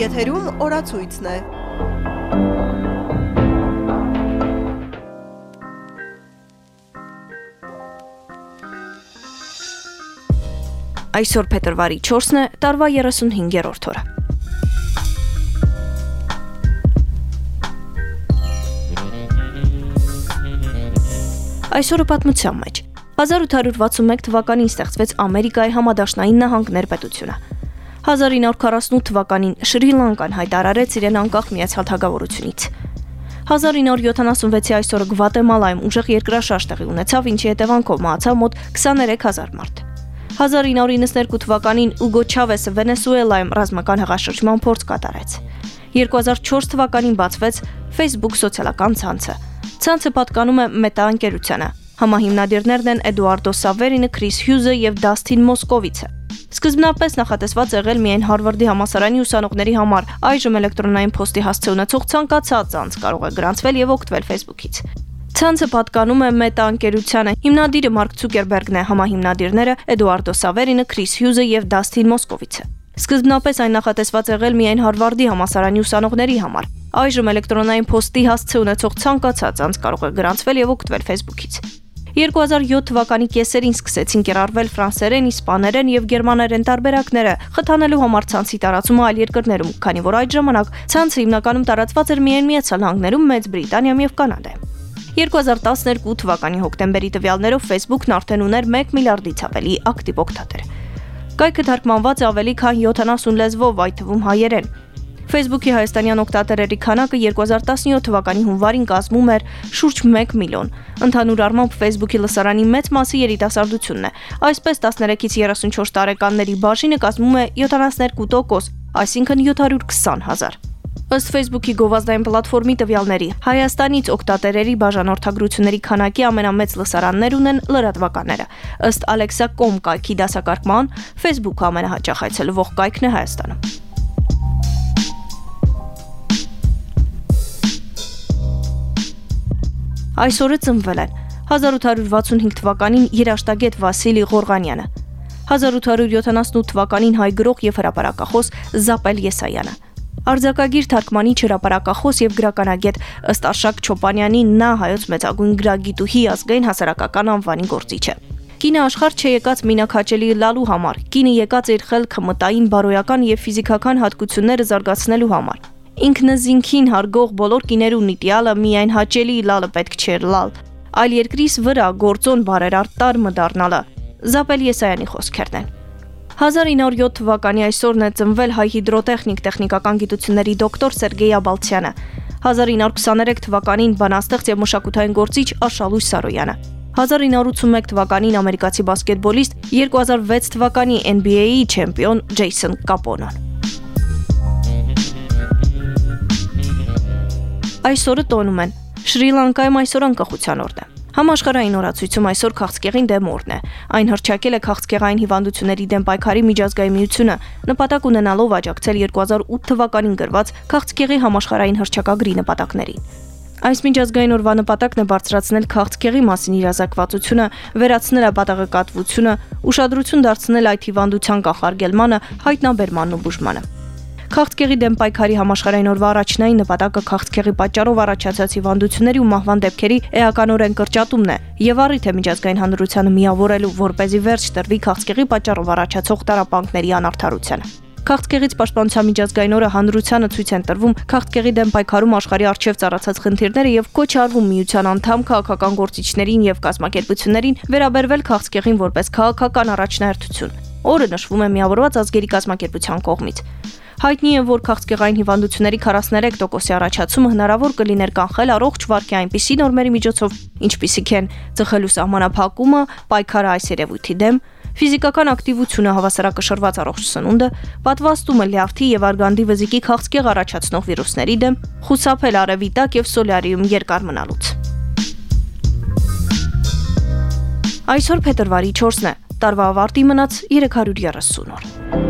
Եթերում օրացույցն է։ Այսօր փետրվարի 4-ն է, տարվա 35-րդ օրը։ Այսօրը պատմության մեջ. 1861 թվականին ստեղծվեց Ամերիկայի համադաշնային նահանգներ պետությունը։ 1948 թվականին Շրի Լանկան հայտարարեց իրեն անկախ միացյալ թագավորությունից։ 1976-ի այսօրը Գվատեմալայում ուժեղ երկրաշարժ տեղի ունեցավ, ինչի հետևանքով մահացավ մոտ 23000 մարդ։ 1992 թվականին Ուգո Չավեսը Վենեսուելայում ռազմական հեղաշրջման փորձ կատարեց։ 2004 թվականին բացվեց Facebook սոցիալական ցանցը։ Ցանցը պատկանում է Meta ընկերությանը։ Համահիմնադիրներն են Էդուարդո Սավերինը, Քրիս Հյուզը եւ Դասթին Մոսկովիցը։ Սկզբնապես նախատեսված եղել միայն Հարվարդի համասարանի ուսանողների համար, այժմ էլեկտրոնային փոստի հասցե ունեցող ցանկացած անձ կարող է գրանցվել եւ օգտվել Facebook-ից։ Ցանցը պատկանում է Meta ընկերությանը։ Հիմնադիրը Մարկ Ցուկերբերգն է, համահիմնադիրները Էդուարդո Սավերինը, Քրիս Հյուզը եւ Դասթին Մոսկովիցը։ Սկզբնապես այն նախատեսված եղել միայն Հարվարդի համասարանի ուսանողների համար, Այժմ էլեկտրոնային փոստի հասցե ունեցող ցանկացած անձ կարող է գրանցվել եւ օգտվել Facebook-ից։ 2007 թվականի կեսերին սկսեցին կիրառվել ֆրանսերեն, իսպաներեն եւ գերմաներեն տարբերակները, խթանելու համար ցանցի տարածումը այլ երկրներում, քանի որ այդ ժամանակ ցանցը հիմնականում տարածված էր միայն Միացյալ Նահանգներում, Մեծ Բրիտանիայում եւ Կանադայում։ 2012 թվականի հոկտեմբերի տվյալներով Facebook-ն արդեն ուներ 1 միլիարդից ավելի ակտիվ օգտատեր։ Կայքը թարգմանված ավելի քան 70 լեզվով, այդ թվում հայերեն։ Facebook-ի հայաստանյան օգտատերերի քանակը 2017 թվականի հունվարին կազմում էր շուրջ 1 միլիոն։ Ընդհանուր առմամբ Facebook-ի լսարանի մեծ մասը երիտասարդությունն է։ Այսպես 13-ից 34 տարեկանների բաժինը կազմում է 72%, այսինքն 720 հազար։ Ըստ Facebook-ի գովազդային պլատֆորմի տվյալների, Հայաստանից օգտատերերի բաժանորդագրությունների քանակի ամենամեծ լսարաններ ունեն լրատվականները։ Ըստ Alexa.com կայքի դասակարգման, Facebook-ը ամենահաճախ այցելվող կայքն է Հայաստանում։ այսօրը ծնվել են 1865 թվականին երաշտագետ Վասիլի Ղորղանյանը, 1878 թվականին հայ գրող եւ հրապարակախոս Զապել Եսայանը, Արձակագիր թարգմանիչ հրապարակախոս եւ գրականագետ ըստ Աշակ Չոպանյանի նա հայոց մեծագույն գրագիտուհի ազգային հասարակական անվանի գործիչ է։ Կինը աշխարհ չեկած մինակաճելի լալու համար, կինը եկած իր խելքը մտային բարոյական եւ ֆիզիկական հատկությունները զարգացնելու համար։ Ինքնզինքին հարգող բոլոր կիներու նիտիալը միայն հաճելի լալը պետք չէր լալ, այլ երկրիս վրա գործոն բարերարտար մդառնալը։ Զապել Եսայանի խոսքերն են։ 1907 թվականի այսօրն է ծնվել հայ հիդրոտեխնիկ տեխնիկական գիտությունների դոկտոր Սերգեյ Աբալցյանը։ 1923 թվականին բանաստեղծ եւ մշակութային գործիչ Աշալույս Սարոյանը։ 1981 թվականին ամերիկացի բասկետբոլիստ, 2006 թվականի NBA-ի չեմպիոն Ջեյսոն Կապոնոն։ այսօրը տոնում են։ Շրի Լանկայում այսօր անկախության օրն է։ Համաշխարհային օրացույցում այսօր քաղցկեղին դեմ օրն է։ Այն հրճակել է քաղցկեղային հիվանդությունների դեմ պայքարի միջազգային միությունը, նպատակ ունենալով աջակցել 2008 թվականին գրված քաղցկեղի համաշխարհային հրճակագրի նպատակներին։ Այս միջազգային օրվա նպատակն է բարձրացնել քաղցկեղի մասին իրազեկվածությունը, վերացնել ապատաղեկատվությունը, ուշադրություն դարձնել այդ հիվանդության կանխարգելմանը, հայտնաբերմանն ու բուժմանը։ Քաղցկեղի դեմ պայքարի համաշխարհային օրվա առաջնային նպատակը քաղցկեղի պատճառով առաջացած հիվանդությունների ու մահվան դեպքերի էականորեն կրճատումն է եւ առիթ է միջազգային հանրությանը միավորելու, որ เป զի վերջ տրվի քաղցկեղի պատճառով առաջացող տարապանքների անարդարությանը։ Քաղցկեղից պաշտպանության միջազգային օրը հանրությանը ցույց են տրվում քաղցկեղի դեմ պայքարում աշխարհի արչև ծառացած խնդիրները եւ կոչ արվում միության անդամ քաղաքական գործիչներին եւ կազմակերպություններին վերաբերվել քաղցկեղին որպես քաղաքական առաջնահերթություն։ Օրը նշվում է միավորված ազգերի կազմակերպության կողմից։ Հայտնի է, որ քաղցկեղային հիվանդությունների 43%-ի առաջացումը հնարավոր կլիներ կանխել առողջ վարքի այնպիսի նորմերի միջոցով, ինչպիսիք են ծխելու սահմանափակումը, պայքարը այս երևույթի դեմ, ֆիզիկական ակտիվությունը հավասարակշռված առողջ սնունդը, պատվաստումը լյարդի եւ արգանդի վզիկի քաղցկեղ առաջացնող վիրուսների դեմ, խուսափել արևի տակ եւ սոլարիում երկար մնալուց։ Այսօր փետրվարի 4-ն է։ Տարվա ավարտի մնաց 330 օր։